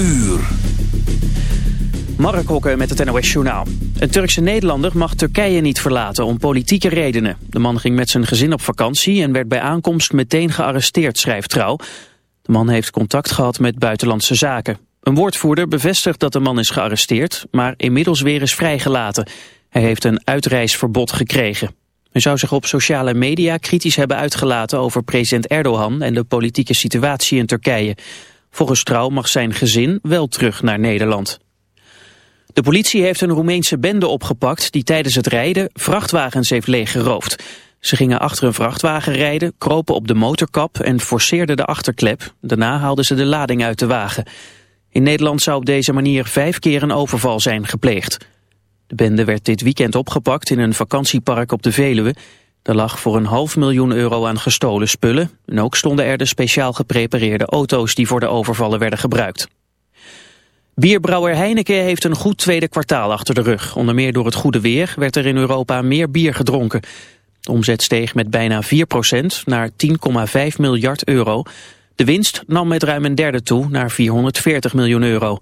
uur. Mark met het NOS Journaal. Een Turkse Nederlander mag Turkije niet verlaten om politieke redenen. De man ging met zijn gezin op vakantie en werd bij aankomst meteen gearresteerd, schrijft Trouw. De man heeft contact gehad met buitenlandse zaken. Een woordvoerder bevestigt dat de man is gearresteerd, maar inmiddels weer is vrijgelaten. Hij heeft een uitreisverbod gekregen. Hij zou zich op sociale media kritisch hebben uitgelaten over president Erdogan en de politieke situatie in Turkije. Volgens Trouw mag zijn gezin wel terug naar Nederland. De politie heeft een Roemeense bende opgepakt die tijdens het rijden vrachtwagens heeft leeggeroofd. Ze gingen achter een vrachtwagen rijden, kropen op de motorkap en forceerden de achterklep. Daarna haalden ze de lading uit de wagen. In Nederland zou op deze manier vijf keer een overval zijn gepleegd. De bende werd dit weekend opgepakt in een vakantiepark op de Veluwe. Er lag voor een half miljoen euro aan gestolen spullen. En ook stonden er de speciaal geprepareerde auto's die voor de overvallen werden gebruikt. Bierbrouwer Heineken heeft een goed tweede kwartaal achter de rug. Onder meer door het goede weer werd er in Europa meer bier gedronken. De omzet steeg met bijna 4% naar 10,5 miljard euro. De winst nam met ruim een derde toe naar 440 miljoen euro.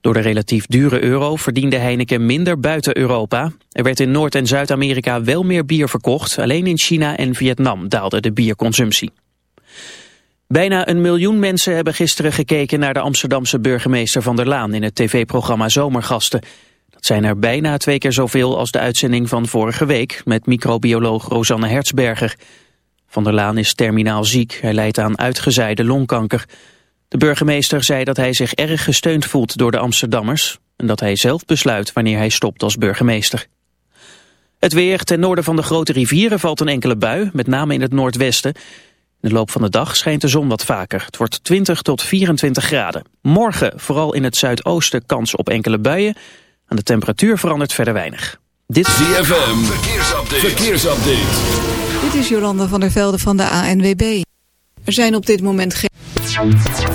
Door de relatief dure euro verdiende Heineken minder buiten Europa. Er werd in Noord- en Zuid-Amerika wel meer bier verkocht. Alleen in China en Vietnam daalde de bierconsumptie. Bijna een miljoen mensen hebben gisteren gekeken naar de Amsterdamse burgemeester Van der Laan in het tv-programma Zomergasten. Dat zijn er bijna twee keer zoveel als de uitzending van vorige week met microbioloog Rosanne Hertzberger. Van der Laan is terminaal ziek, hij lijdt aan uitgezaaide longkanker. De burgemeester zei dat hij zich erg gesteund voelt door de Amsterdammers... en dat hij zelf besluit wanneer hij stopt als burgemeester. Het weer ten noorden van de grote rivieren valt een enkele bui, met name in het noordwesten. In de loop van de dag schijnt de zon wat vaker. Het wordt 20 tot 24 graden. Morgen vooral in het zuidoosten kans op enkele buien. Aan de temperatuur verandert verder weinig. Dit is ZFM, verkeersupdate. verkeersupdate. Dit is Jolanda van der Velde van de ANWB. Er zijn op dit moment geen...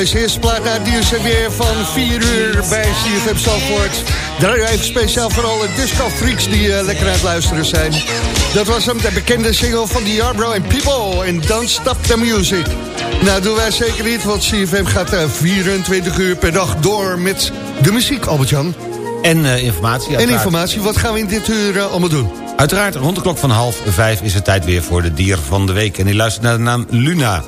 Deze eerste plaat uit nieuws weer van 4 uur bij CFM Zandvoort. Draai even speciaal voor alle disco freaks die uh, lekker aan het luisteren zijn. Dat was hem, de bekende single van The Yarbrough and People en Don't Stop the Music. Nou, doen wij zeker niet, want CFM gaat uh, 24 uur per dag door met de muziek, Albert-Jan. En uh, informatie. En informatie, wat gaan we in dit uur allemaal doen? Uiteraard, rond de klok van half vijf is het tijd weer voor de dier van de week. En die luistert naar de naam Luna.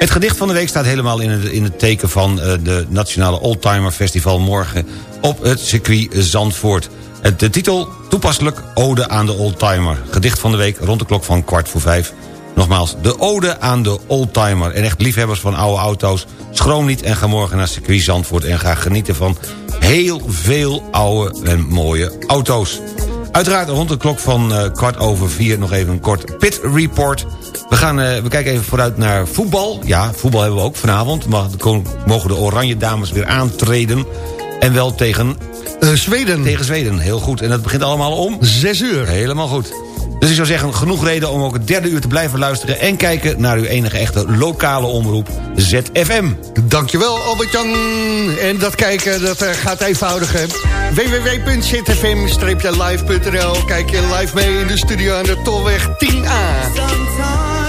Het gedicht van de week staat helemaal in het, in het teken van uh, de Nationale Oldtimer Festival morgen op het circuit Zandvoort. De titel toepasselijk Ode aan de Oldtimer. Gedicht van de week rond de klok van kwart voor vijf. Nogmaals, de Ode aan de Oldtimer. En echt liefhebbers van oude auto's, schroom niet en ga morgen naar circuit Zandvoort... en ga genieten van heel veel oude en mooie auto's. Uiteraard rond de klok van uh, kwart over vier nog even een kort pit report. We, gaan, uh, we kijken even vooruit naar voetbal. Ja, voetbal hebben we ook vanavond. Mogen de oranje dames weer aantreden. En wel tegen... Uh, Zweden. Tegen Zweden, heel goed. En dat begint allemaal om... Zes uur. Helemaal goed. Dus ik zou zeggen, genoeg reden om ook het derde uur te blijven luisteren... en kijken naar uw enige echte lokale omroep, ZFM. Dankjewel, Albert-Jan. En dat kijken, dat gaat eenvoudig, hè. www.zfm-live.nl Kijk je live mee in de studio aan de Tolweg 10A.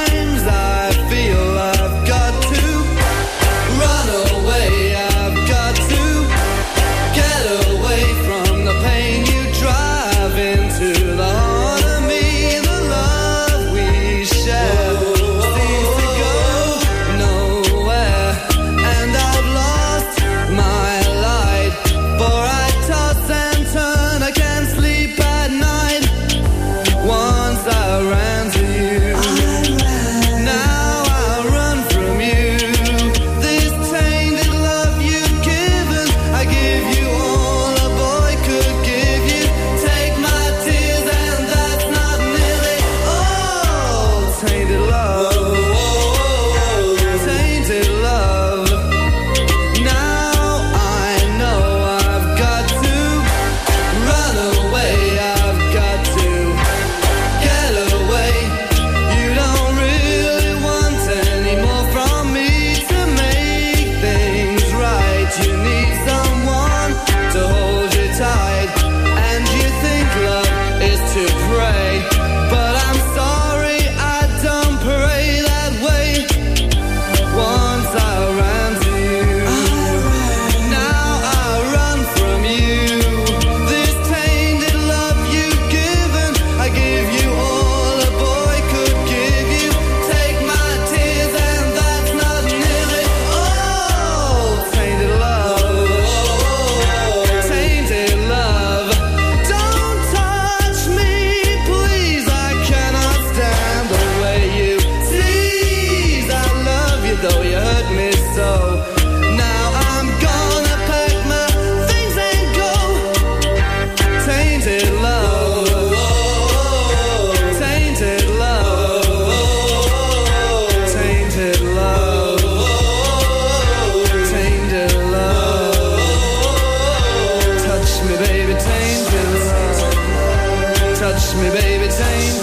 Me, baby, love.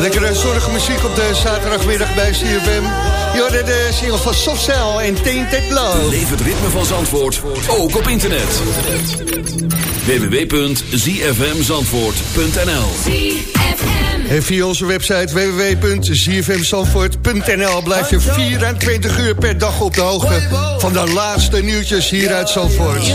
Lekkere zorgmuziek muziek op de zaterdagmiddag bij CFM. Je de single van Softcell en Tainted Love. Leef het ritme van Zandvoort, ook op internet. www.zfmzandvoort.nl En via onze website www.zfmzandvoort.nl blijf je 24 uur per dag op de hoogte van de laatste nieuwtjes hier uit Zandvoort.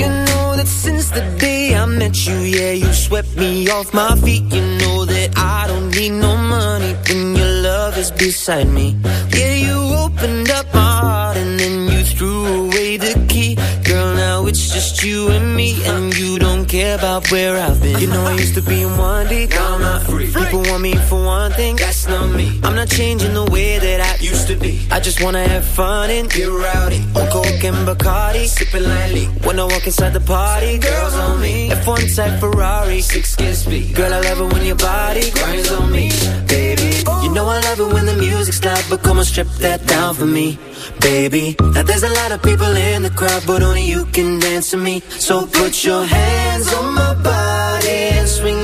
You know that since the day I met you, yeah, you swept me off my feet. You know that I don't need no money when your love is beside me. Yeah, you opened up my heart and then you threw away the key. Girl, now it's just you and me, and you don't care about where I've been. You know I used to be in one deep, now I'm not free. Want me for one thing, that's not me. I'm not changing the way that I used to be. I just wanna have fun and get rowdy. On coke and Bacardi, sipping lightly. When I walk inside the party, girls on me. F1 type Ferrari, six kiss me. Girl, I love it when your body grinds on me, baby. You know I love it when the music's loud, but come on, strip that down for me, baby. Now there's a lot of people in the crowd, but only you can dance to me. So put your hands on my body and swing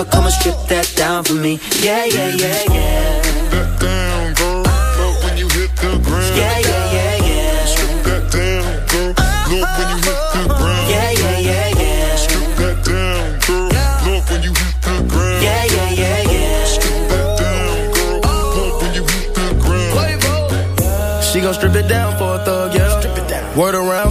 but come on, strip that down for me. Yeah, yeah, yeah, yeah. That down, girl. Love when you hit the ground. Yeah, yeah, yeah, yeah. Strip that down, girl. Love when you hit the ground. Yeah, yeah, yeah, yeah. Strip that down, girl. Love when you hit the ground. Yeah, yeah, yeah, yeah. Strip that down, girl. Love when you hit the ground. She gon' strip it down for a thug, yeah. Word around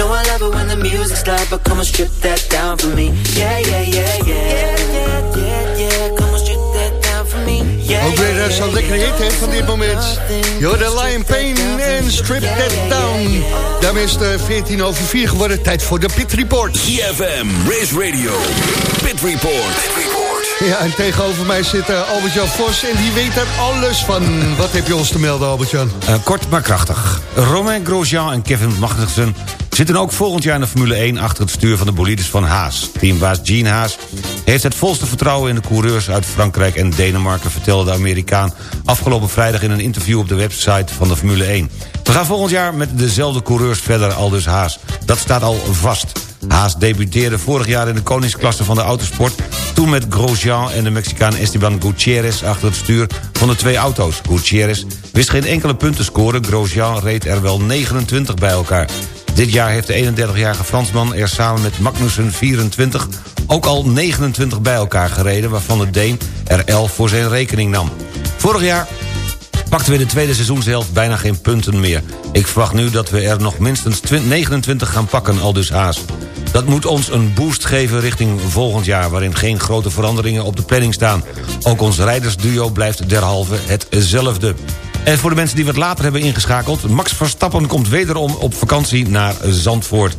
Know I love it when the music's loud, but come on, strip that down for me. Yeah, yeah, yeah, yeah. Yeah, yeah, yeah, yeah. Come on, strip that down for me. Yeah, Ook weer yeah, eh, zo'n yeah, lekkere yeah. hit hè, van dit moment. Yo, de Lion Pain en Strip That Down. Daarmee is het eh, 14 over 4 geworden. Tijd voor de Pit Report. ZFM, Race Radio, Pit Report. Ja, en tegenover mij zit eh, Albert-Jan Vos en die weet er alles van. Wat heb je ons te melden, Albert-Jan? Eh, kort maar krachtig. Romain Grosjean en Kevin Magnussen zitten ook volgend jaar in de Formule 1... achter het stuur van de bolides van Haas. Teambaas Gene Haas heeft het volste vertrouwen in de coureurs... uit Frankrijk en Denemarken, vertelde de Amerikaan... afgelopen vrijdag in een interview op de website van de Formule 1. We gaan volgend jaar met dezelfde coureurs verder, aldus Haas. Dat staat al vast. Haas debuteerde vorig jaar in de koningsklasse van de autosport... toen met Grosjean en de Mexicaan Esteban Gutierrez... achter het stuur van de twee auto's. Gutierrez wist geen enkele punten scoren. Grosjean reed er wel 29 bij elkaar. Dit jaar heeft de 31-jarige Fransman er samen met Magnussen 24... ook al 29 bij elkaar gereden... waarvan de Deen er 11 voor zijn rekening nam. Vorig jaar pakten we de tweede seizoenshelft bijna geen punten meer. Ik verwacht nu dat we er nog minstens 20 29 gaan pakken, al dus Haas. Dat moet ons een boost geven richting volgend jaar... waarin geen grote veranderingen op de planning staan. Ook ons rijdersduo blijft derhalve hetzelfde. En voor de mensen die wat later hebben ingeschakeld... Max Verstappen komt wederom op vakantie naar Zandvoort.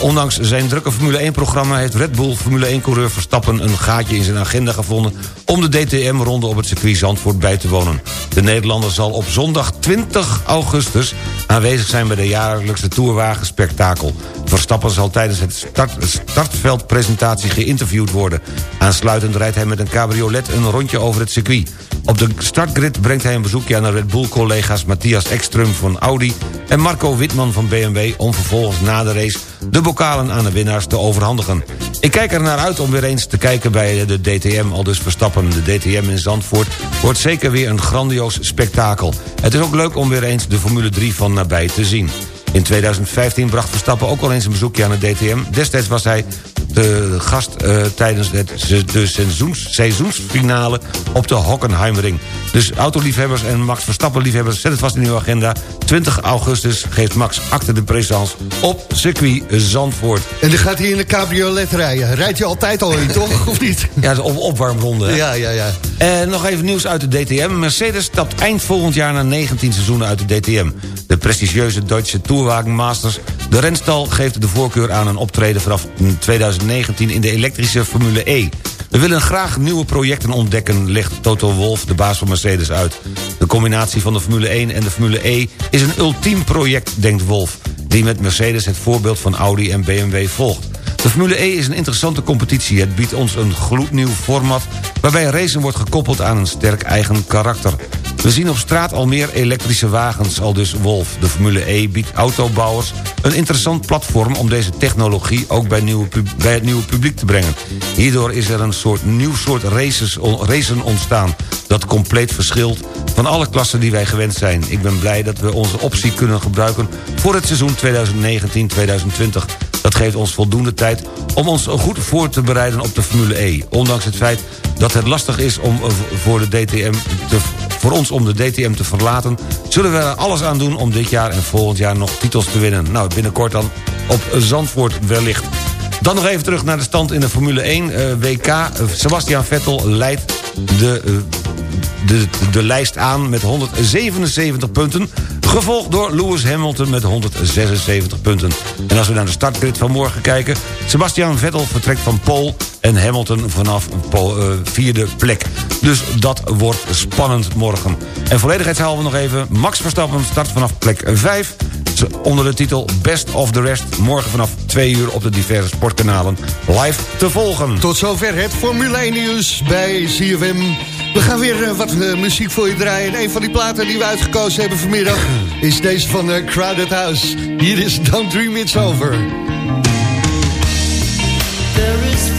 Ondanks zijn drukke Formule 1-programma... heeft Red Bull Formule 1-coureur Verstappen een gaatje in zijn agenda gevonden... om de DTM-ronde op het circuit Zandvoort bij te wonen. De Nederlander zal op zondag 20 augustus... aanwezig zijn bij de jaarlijkse Tourwagen-spektakel. Verstappen zal tijdens het start, startveldpresentatie geïnterviewd worden. Aansluitend rijdt hij met een cabriolet een rondje over het circuit. Op de startgrid brengt hij een bezoekje aan de Red Bull-collega's... Matthias Ekström van Audi en Marco Witman van BMW... om vervolgens na de race de bokalen aan de winnaars te overhandigen. Ik kijk er naar uit om weer eens te kijken bij de DTM, al dus Verstappen. De DTM in Zandvoort wordt zeker weer een grandioos spektakel. Het is ook leuk om weer eens de Formule 3 van nabij te zien. In 2015 bracht Verstappen ook al eens een bezoekje aan de DTM. Destijds was hij de gast uh, tijdens het, de seizoens, seizoensfinale op de Hockenheimring. Dus autoliefhebbers en Max Verstappen-liefhebbers... zet het vast in uw agenda. 20 augustus geeft Max acte de présence op circuit Zandvoort. En dan gaat hij in de cabriolet rijden. Rijdt je altijd al in, toch? Of niet? Ja, op opwarmronde. Hè? Ja, ja, ja. En nog even nieuws uit de DTM. Mercedes stapt eind volgend jaar na 19 seizoenen uit de DTM. De prestigieuze Duitse Tourwagen Masters. De renstal geeft de voorkeur aan een optreden vanaf 2019 in de elektrische Formule E. We willen graag nieuwe projecten ontdekken, legt Toto Wolff, de baas van Mercedes, uit. De combinatie van de Formule 1 en de Formule E is een ultiem project, denkt Wolff... die met Mercedes het voorbeeld van Audi en BMW volgt. De Formule E is een interessante competitie. Het biedt ons een gloednieuw format... waarbij racen wordt gekoppeld aan een sterk eigen karakter. We zien op straat al meer elektrische wagens, al dus Wolf. De Formule E biedt autobouwers een interessant platform... om deze technologie ook bij, bij het nieuwe publiek te brengen. Hierdoor is er een soort nieuw soort races, racen ontstaan... dat compleet verschilt van alle klassen die wij gewend zijn. Ik ben blij dat we onze optie kunnen gebruiken... voor het seizoen 2019-2020 dat geeft ons voldoende tijd om ons goed voor te bereiden op de Formule E. Ondanks het feit dat het lastig is om eh, voor, de DTM voor ons om de DTM te verlaten... zullen we er alles aan doen om dit jaar en volgend jaar nog titels te winnen. Nou, binnenkort dan op Zandvoort wellicht. Dan nog even terug naar de stand in de Formule 1 uh, WK. Sebastian Vettel leidt de, uh, de, de lijst aan met 177 punten... Gevolgd door Lewis Hamilton met 176 punten. En als we naar de startgrid van morgen kijken... Sebastian Vettel vertrekt van Pole en Hamilton vanaf pol, uh, vierde plek. Dus dat wordt spannend morgen. En volledigheidshalve nog even... Max Verstappen start vanaf plek 5 onder de titel Best of the Rest. Morgen vanaf 2 uur op de diverse sportkanalen live te volgen. Tot zover het Formule 1 nieuws bij CFM. We gaan weer uh, wat uh, muziek voor je draaien. En een van die platen die we uitgekozen hebben vanmiddag... is deze van uh, Crowded House. Hier is Don't Dream It's Over. There is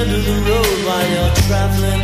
end of the road while you're traveling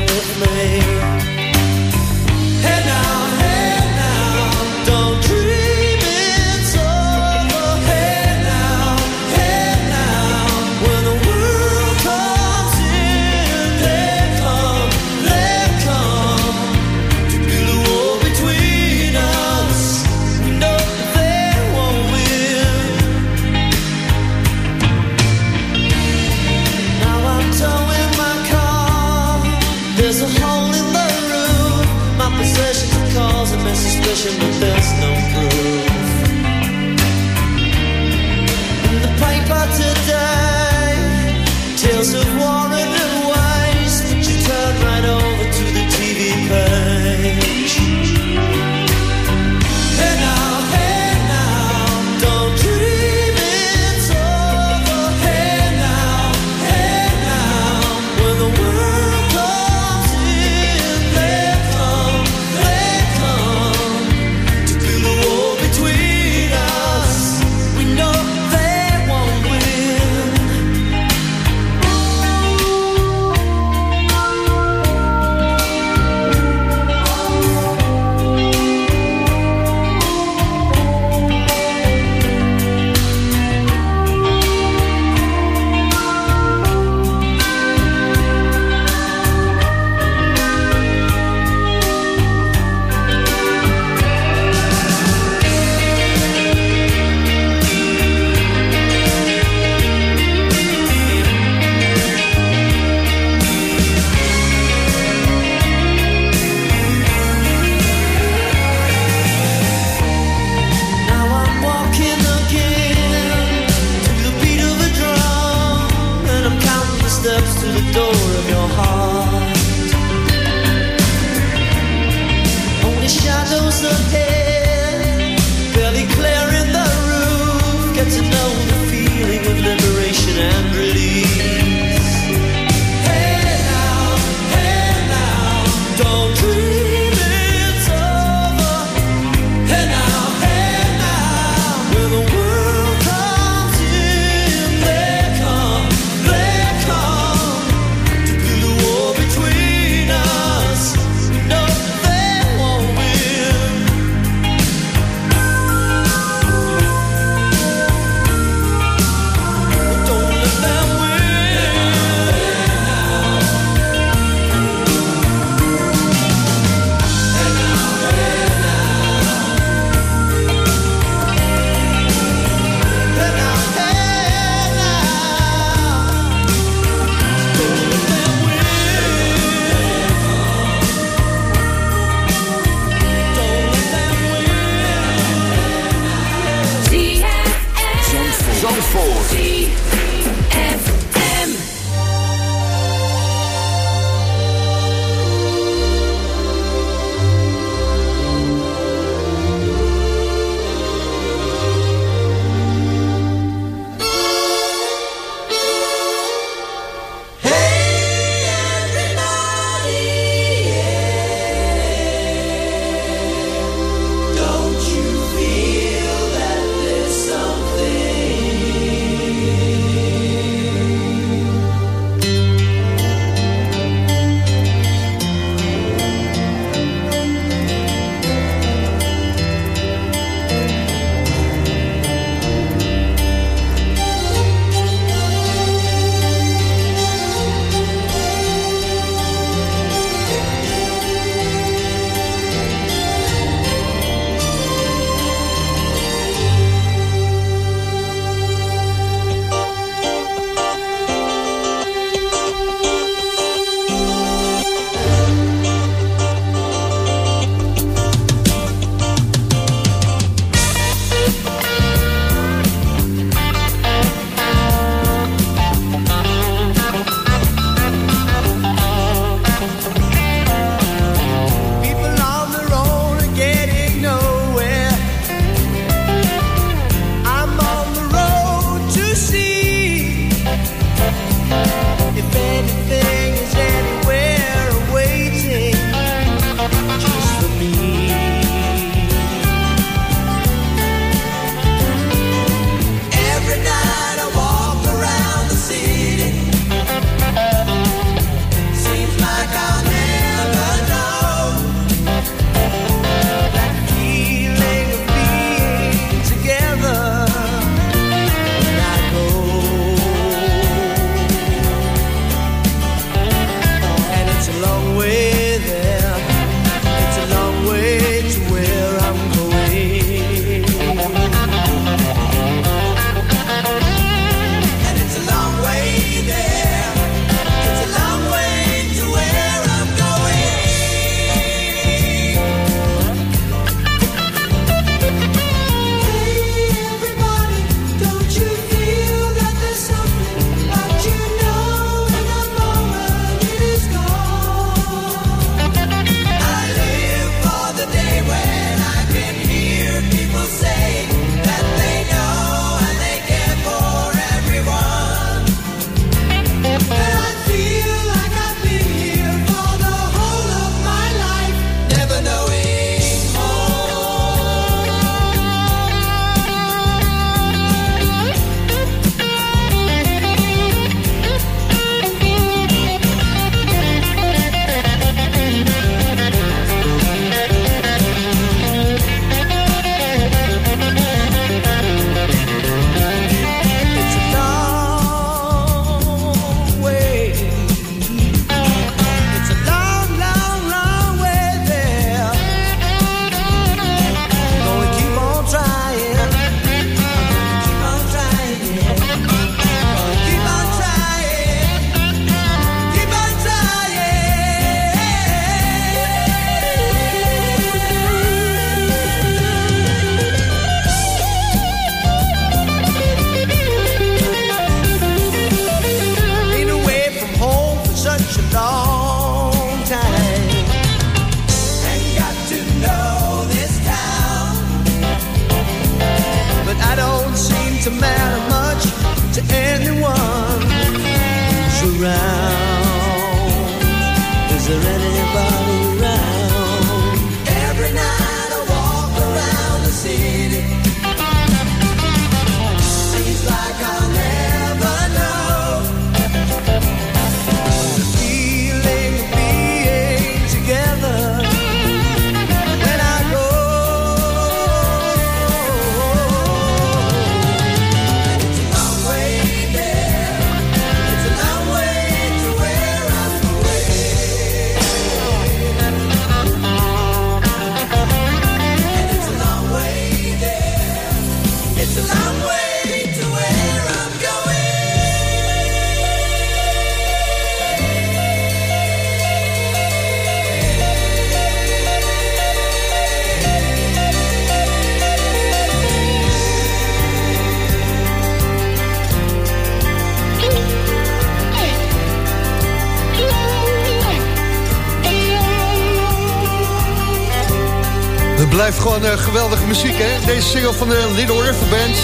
muziek, hè? Deze single van de Little River Band.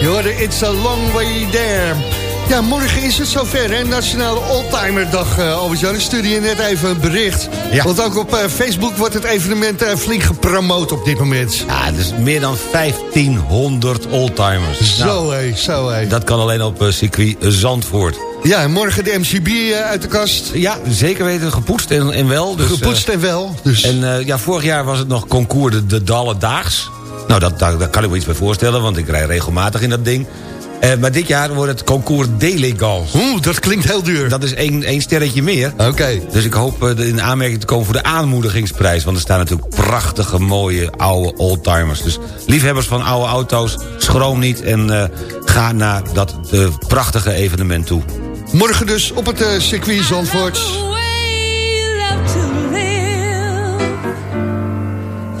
Je hoorde It's a Long Way There. Ja, morgen is het zover, hè? Nationale Oldtimer Dag, uh, Albert-Jan. Ik stuurde je net even een bericht. Ja. Want ook op uh, Facebook wordt het evenement uh, flink gepromoot op dit moment. Ja, dus meer dan 1500 oldtimers. Zo nou, hé, zo hé. Dat kan alleen op circuit Zandvoort. Ja, en morgen de MCB uit de kast. Ja, zeker weten, gepoetst en, en wel. Dus, gepoetst en wel. Dus. En ja, vorig jaar was het nog concours de, de Dalle Daags. Nou, dat, daar, daar kan ik me iets bij voorstellen, want ik rij regelmatig in dat ding. Uh, maar dit jaar wordt het concours d'élégance. Oeh, dat klinkt heel duur. Dat is één, één sterretje meer. Oké. Okay. Dus ik hoop uh, in aanmerking te komen voor de aanmoedigingsprijs. Want er staan natuurlijk prachtige, mooie, oude oldtimers. Dus liefhebbers van oude auto's, schroom niet... en uh, ga naar dat prachtige evenement toe. Morgen dus op het circuit Zandvoort.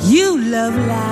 You love life.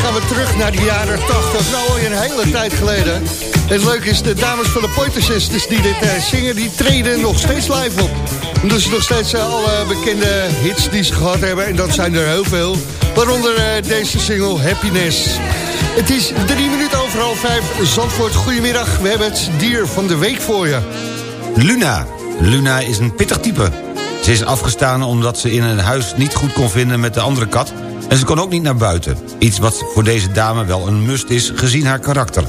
gaan we terug naar de jaren 80. Nou, een hele tijd geleden. Het leuke is, de dames van de Pointer Sisters die dit uh, zingen... die treden nog steeds live op. Dus nog steeds uh, alle bekende hits die ze gehad hebben. En dat zijn er heel veel. Waaronder deze single Happiness. Het is drie minuten over half vijf. Zandvoort, goedemiddag. We hebben het dier van de week voor je. Luna. Luna is een pittig type. Ze is afgestaan omdat ze in een huis niet goed kon vinden met de andere kat... en ze kon ook niet naar buiten. Iets wat voor deze dame wel een must is, gezien haar karakter.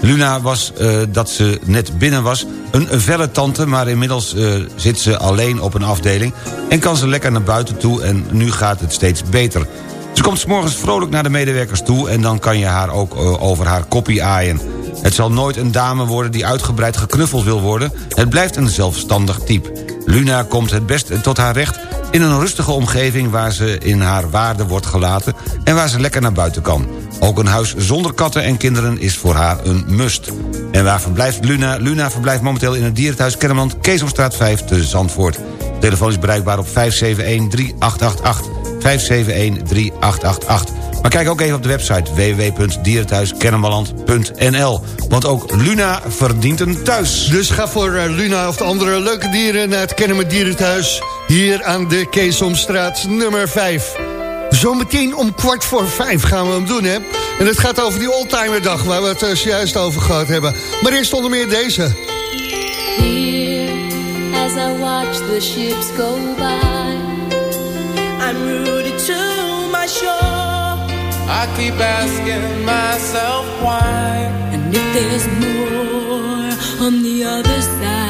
Luna was, uh, dat ze net binnen was, een felle tante... maar inmiddels uh, zit ze alleen op een afdeling... en kan ze lekker naar buiten toe en nu gaat het steeds beter. Ze komt s morgens vrolijk naar de medewerkers toe... en dan kan je haar ook uh, over haar koppie aaien. Het zal nooit een dame worden die uitgebreid geknuffeld wil worden. Het blijft een zelfstandig type. Luna komt het best tot haar recht in een rustige omgeving... waar ze in haar waarde wordt gelaten en waar ze lekker naar buiten kan. Ook een huis zonder katten en kinderen is voor haar een must. En waar verblijft Luna? Luna verblijft momenteel in het dierenthuis Kennemerland... Keesomstraat 5 te Zandvoort. Telefoon is bereikbaar op 571-3888. 571-3888. Maar kijk ook even op de website www.dierenthuiskennemerland.nl. Want ook Luna verdient een thuis. Dus ga voor uh, Luna of de andere leuke dieren naar het Kennemer Dierenthuis. Hier aan de Keesomstraat nummer 5. Zometeen om kwart voor vijf gaan we hem doen, hè. En het gaat over die oldtimerdag waar we het uh, zojuist over gehad hebben. Maar eerst onder meer deze. Here, as I watch the ships go by, I'm rooted to my shore. I keep asking myself why. And if there's more on the other side.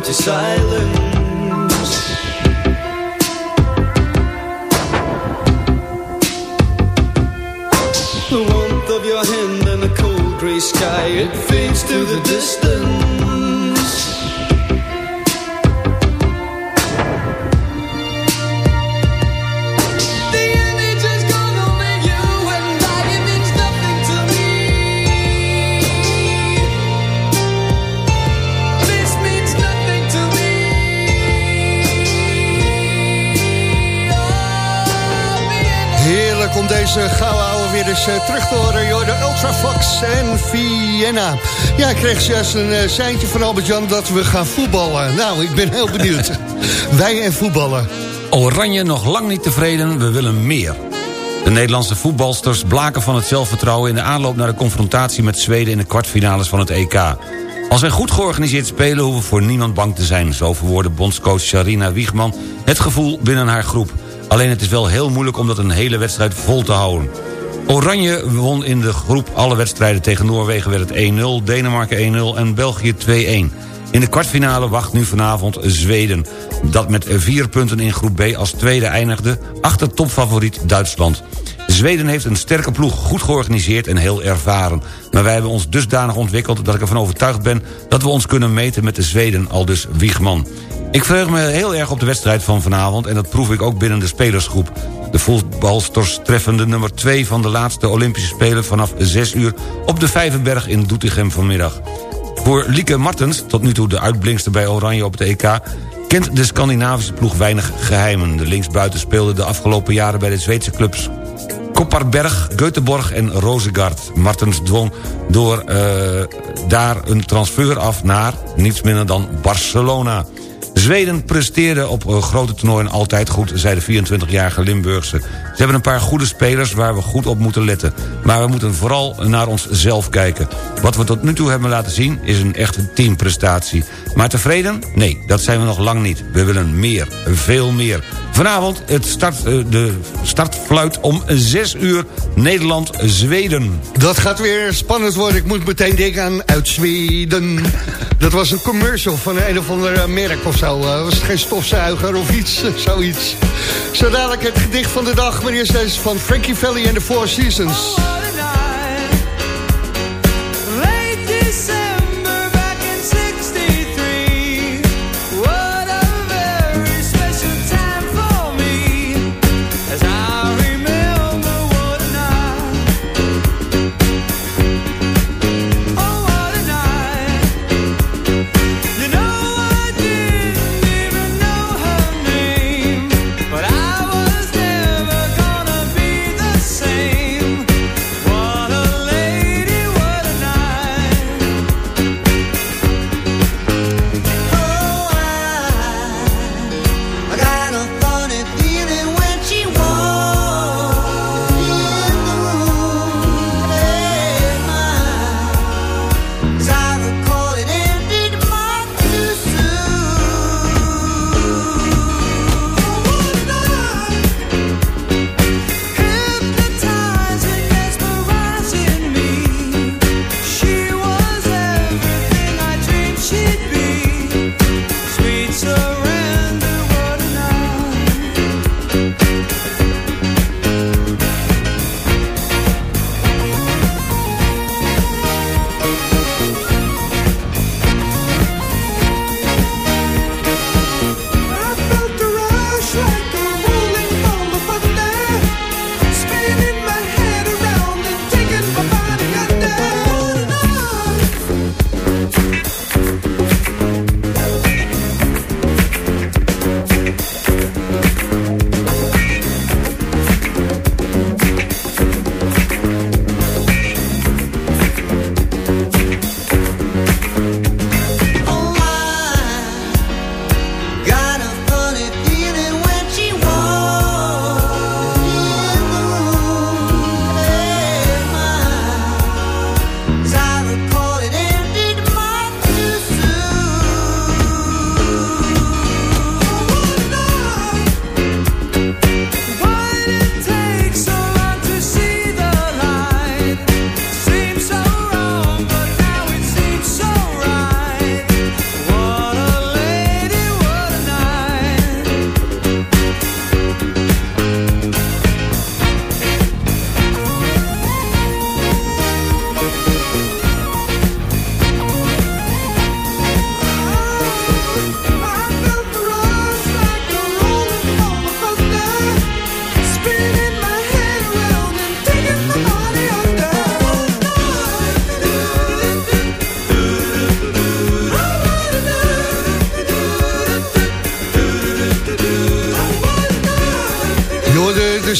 Empty silence. The warmth of your hand and the cold gray sky, it fades to the distance. Weer eens eh, terug te horen. Joh, de Ultrafox en Vienna. Ja, ik kreeg juist een eh, seintje van Albert-Jan dat we gaan voetballen. Nou, ik ben heel benieuwd. Wij en voetballen. Oranje nog lang niet tevreden, we willen meer. De Nederlandse voetbalsters blaken van het zelfvertrouwen... in de aanloop naar de confrontatie met Zweden in de kwartfinales van het EK. Als wij goed georganiseerd spelen, hoeven we voor niemand bang te zijn. Zo verwoordde bondscoach Sharina Wiegman het gevoel binnen haar groep. Alleen het is wel heel moeilijk om dat een hele wedstrijd vol te houden. Oranje won in de groep alle wedstrijden tegen Noorwegen werd het 1-0... Denemarken 1-0 en België 2-1. In de kwartfinale wacht nu vanavond Zweden... dat met vier punten in groep B als tweede eindigde... achter topfavoriet Duitsland. Zweden heeft een sterke ploeg, goed georganiseerd en heel ervaren. Maar wij hebben ons dusdanig ontwikkeld dat ik ervan overtuigd ben... dat we ons kunnen meten met de Zweden, al dus Wiegman. Ik verheug me heel erg op de wedstrijd van vanavond... en dat proef ik ook binnen de spelersgroep. De voetbalsters treffen de nummer 2 van de laatste Olympische Spelen... vanaf 6 uur op de Vijverberg in Doetinchem vanmiddag. Voor Lieke Martens, tot nu toe de uitblinkster bij Oranje op het EK... kent de Scandinavische ploeg weinig geheimen. De linksbuiten speelde de afgelopen jaren bij de Zweedse clubs... Kopparberg, Göteborg en Rosegard. Martens dwong door eh, daar een transfer af naar niets minder dan Barcelona. Zweden presteerde op grote toernooien altijd goed, zei de 24-jarige Limburgse. Ze hebben een paar goede spelers waar we goed op moeten letten. Maar we moeten vooral naar onszelf kijken. Wat we tot nu toe hebben laten zien is een echte teamprestatie. Maar tevreden? Nee, dat zijn we nog lang niet. We willen meer, veel meer. Vanavond het start, eh, de startfluit om 6 uur Nederland-Zweden. Dat gaat weer spannend worden. Ik moet meteen denken aan uit Zweden. Dat was een commercial van een of ander eh, merk zo. Was het geen stofzuiger of iets, eh, zoiets. Zo dadelijk het gedicht van de dag. Maar eerst van Frankie Valley and the Four Seasons.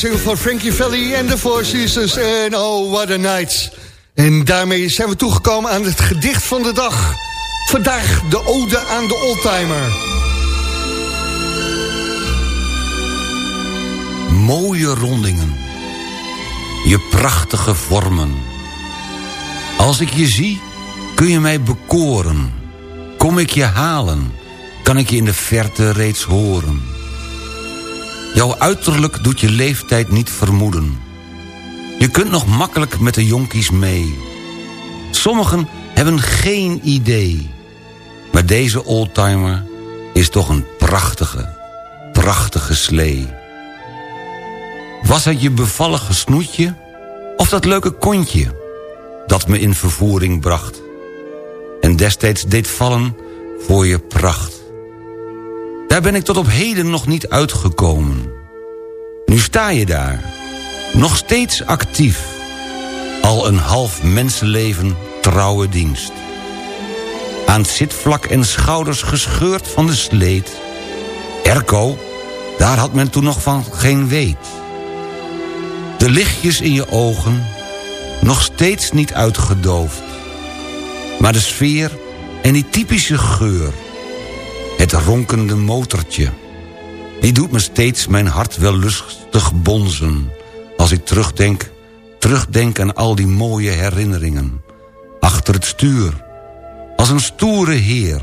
Single van Frankie Valley en de Four Seasons en Oh What a Night. En daarmee zijn we toegekomen aan het gedicht van de dag. Vandaag de ode aan de oldtimer. Mooie rondingen. Je prachtige vormen. Als ik je zie, kun je mij bekoren. Kom ik je halen, kan ik je in de verte reeds horen. Jouw uiterlijk doet je leeftijd niet vermoeden. Je kunt nog makkelijk met de jonkies mee. Sommigen hebben geen idee. Maar deze oldtimer is toch een prachtige, prachtige slee. Was het je bevallige snoetje of dat leuke kontje... dat me in vervoering bracht... en destijds deed vallen voor je pracht... Daar ben ik tot op heden nog niet uitgekomen. Nu sta je daar, nog steeds actief. Al een half mensenleven trouwe dienst. Aan zitvlak en schouders gescheurd van de sleet. Erco, daar had men toen nog van geen weet. De lichtjes in je ogen, nog steeds niet uitgedoofd. Maar de sfeer en die typische geur het ronkende motortje. Die doet me steeds mijn hart wel lustig bonzen. Als ik terugdenk, terugdenk aan al die mooie herinneringen. Achter het stuur, als een stoere heer.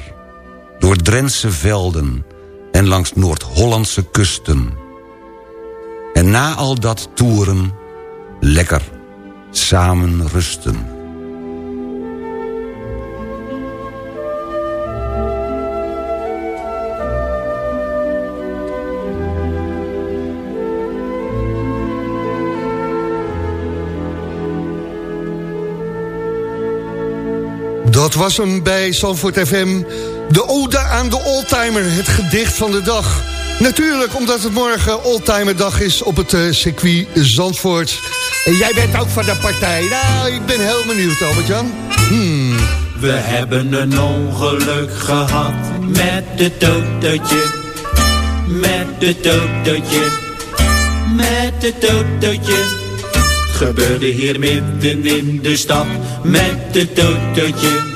Door Drentse velden en langs Noord-Hollandse kusten. En na al dat toeren, lekker samen rusten. Dat was hem bij Zandvoort FM. De ode aan de oldtimer, het gedicht van de dag. Natuurlijk, omdat het morgen oldtimerdag is op het uh, circuit Zandvoort. En jij bent ook van de partij. Nou, ik ben heel benieuwd, Albert-Jan. Hmm. We hebben een ongeluk gehad met het autootje. Met het autootje. Met het autootje. Gebeurde hier midden in de stad met het autootje.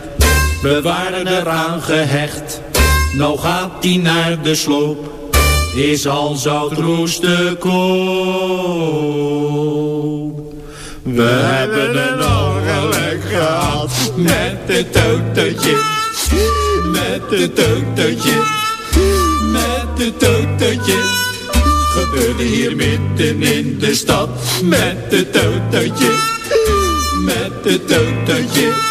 we waren eraan gehecht. Nou gaat die naar de sloop, is al zout roest te koop. We hebben een ongeluk gehad met het autootje, met het autootje, met het autootje. Gebeurde hier midden in de stad met het autootje, met het autootje,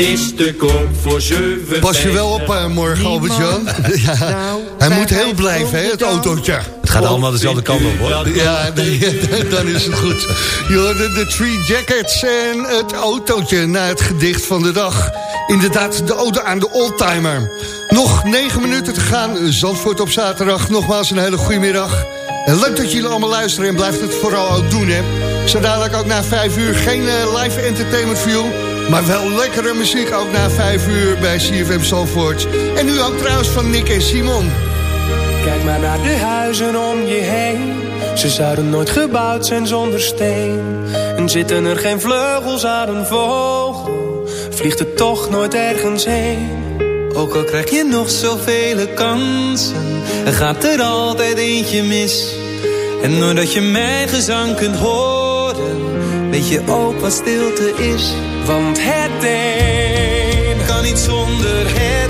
Is te koop voor 7 Pas je wel op eh, morgen, Albert-Jan. ja. Hij moet heel blijven, hè, het autootje. Het gaat allemaal dezelfde kant op, hoor. Ja, nee, dan is het goed. Je hoorde de Three Jackets en het autootje na het gedicht van de dag. Inderdaad, de ode aan de oldtimer. Nog negen minuten te gaan. Zandvoort op zaterdag. Nogmaals een hele goede middag. En leuk dat jullie allemaal luisteren en blijft het vooral ook doen, hè. Zo dadelijk ook na vijf uur geen eh, live entertainment view... maar wel lekkere muziek ook na vijf uur bij CFM Zandvoort. En nu ook trouwens van Nick en Simon. Kijk maar naar de huizen om je heen. Ze zouden nooit gebouwd zijn zonder steen. En zitten er geen vleugels aan een vogel, vliegt het toch nooit ergens heen. Ook al krijg je nog zoveel kansen, er gaat er altijd eentje mis. En doordat je mijn gezang kunt horen, weet je ook wat stilte is. Want het een kan niet zonder het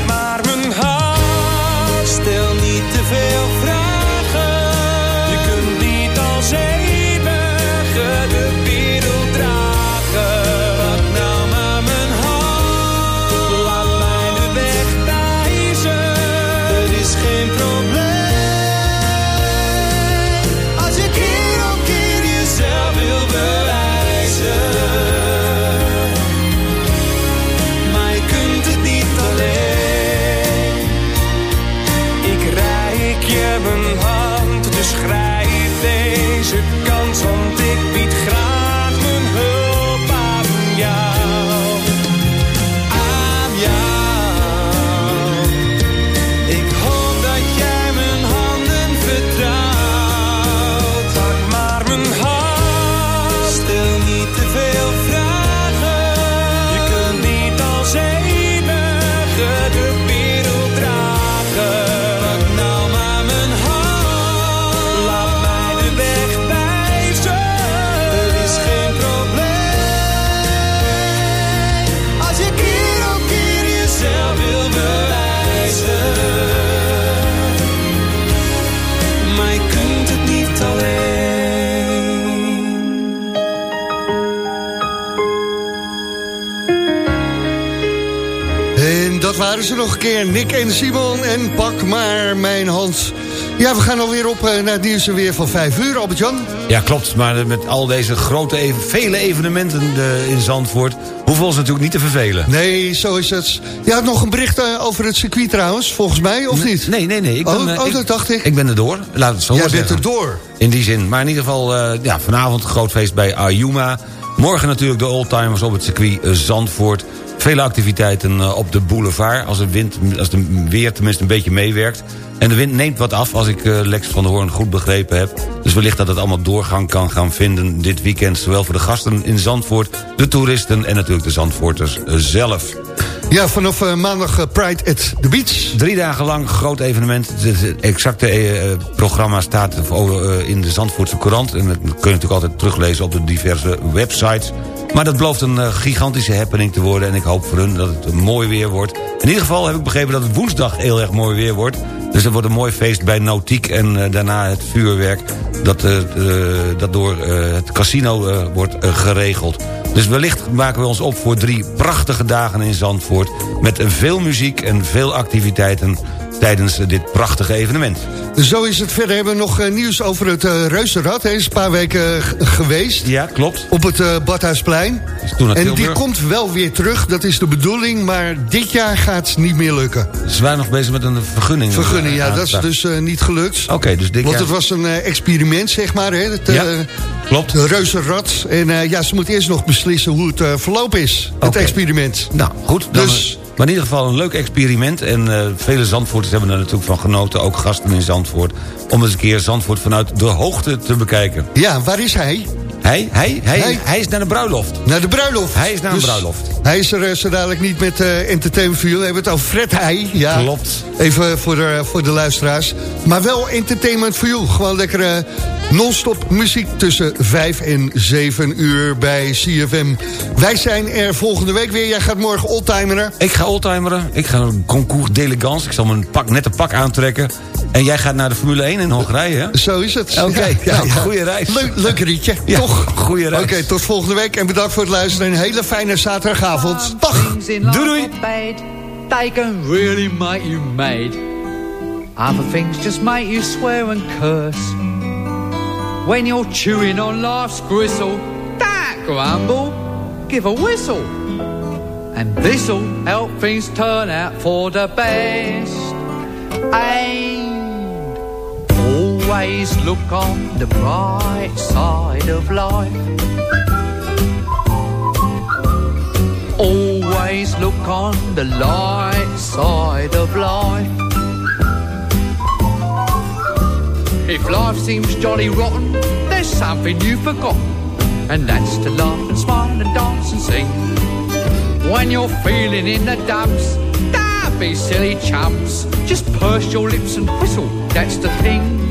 keer, Nick en Simon. En pak maar mijn hand. Ja, we gaan alweer op eh, naar het nieuws weer van 5 uur, Albert-Jan. Ja, klopt. Maar met al deze grote, even, vele evenementen eh, in Zandvoort... hoeven we ons natuurlijk niet te vervelen. Nee, zo is het. Je had nog een bericht eh, over het circuit trouwens, volgens mij, of niet? Nee, nee, nee. Ik Oh, ben, eh, oh, ik- dat dacht ik. Ik ben er door, laat het zo Jij bent zeggen. er door. In die zin. Maar in ieder geval, eh, ja, vanavond een groot feest bij Ayuma. Morgen natuurlijk de oldtimers op het circuit Zandvoort. Vele activiteiten eh, op de boulevard. Als de, wind, als de weer tenminste een beetje meewerkt. En de wind neemt wat af, als ik eh, Lex van der Hoorn goed begrepen heb. Dus wellicht dat het allemaal doorgang kan gaan vinden dit weekend. Zowel voor de gasten in Zandvoort, de toeristen... en natuurlijk de Zandvoorters eh, zelf. Ja, vanaf eh, maandag eh, Pride at the Beach. Drie dagen lang groot evenement. Het exacte eh, programma staat in de Zandvoortse Courant. En dat kun je natuurlijk altijd teruglezen op de diverse websites. Maar dat belooft een gigantische happening te worden. En ik hoop voor hun dat het mooi weer wordt. In ieder geval heb ik begrepen dat het woensdag heel erg mooi weer wordt. Dus er wordt een mooi feest bij Nautiek. En daarna het vuurwerk dat, dat door het casino wordt geregeld. Dus wellicht maken we ons op voor drie prachtige dagen in Zandvoort... met veel muziek en veel activiteiten tijdens dit prachtige evenement. Zo is het. Verder hebben we nog eh, nieuws over het eh, Reuzenrad. Hij is een paar weken eh, geweest. Ja, klopt. Op het Badhuisplein. toen naar En die komt wel weer terug. Dat is de bedoeling. Maar dit jaar gaat het niet meer lukken. Ze waren nog bezig met een vergunning. Vergunning, ja, dat is dus niet gelukt. Oké, dus dit Want jaar- het was een experiment, zeg maar. Hè, het, Ja, klopt. De reuzenrad. En eh, ja, ze moeten eerst nog beslissen hoe het eh, verloop is. Het experiment. Nou, goed. Dus- eh, maar in ieder geval een leuk experiment. En vele Zandvoorters hebben er natuurlijk van genoten. Ook gasten in Zandvoort. Om eens een keer Zandvoort vanuit de hoogte te bekijken. Ja, waar is hij? Hij? Hij? Hij, Hij? hij is naar de bruiloft. Naar de bruiloft. Hij is naar een Dus bruiloft. Hij is er eh, zo dadelijk niet met eh Entertainment for You. We hebben het over Fred Heij. Ja. Klopt. Even voor de, voor de luisteraars. Maar wel Entertainment for You. Gewoon lekker eh, non-stop muziek tussen 5 en 7 uur bij CFM. Wij zijn er volgende week weer. Jij gaat morgen oldtimeren. Ik ga oldtimeren. Ik ga een concours d'elegance. Ik zal mijn pak, nette pak aantrekken. En jij gaat naar de Formule 1 in Hongarije? Zo is het. Oké, nou, goeie reis. Leuk, leuk rietje, Ja, toch? Goeie reis. Oké, tot volgende week. En bedankt voor het luisteren. Een hele fijne zaterdagavond. Dag. Doei, doei. They can really make you mad. Other things just make you swear and curse. When you're chewing on life's gristle, don't grumble, give a whistle. And this'll help things turn out for the best. And always look on the bright side of life. Always look on the light side of life. If life seems jolly rotten, there's something you've forgotten, and that's to laugh and smile and dance and sing. When you're feeling in the dumps, don't be silly chumps. Just purse your lips and whistle, that's the thing.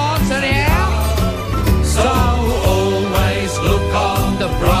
So always look on the bright